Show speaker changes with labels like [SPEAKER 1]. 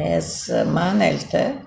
[SPEAKER 1] es man elte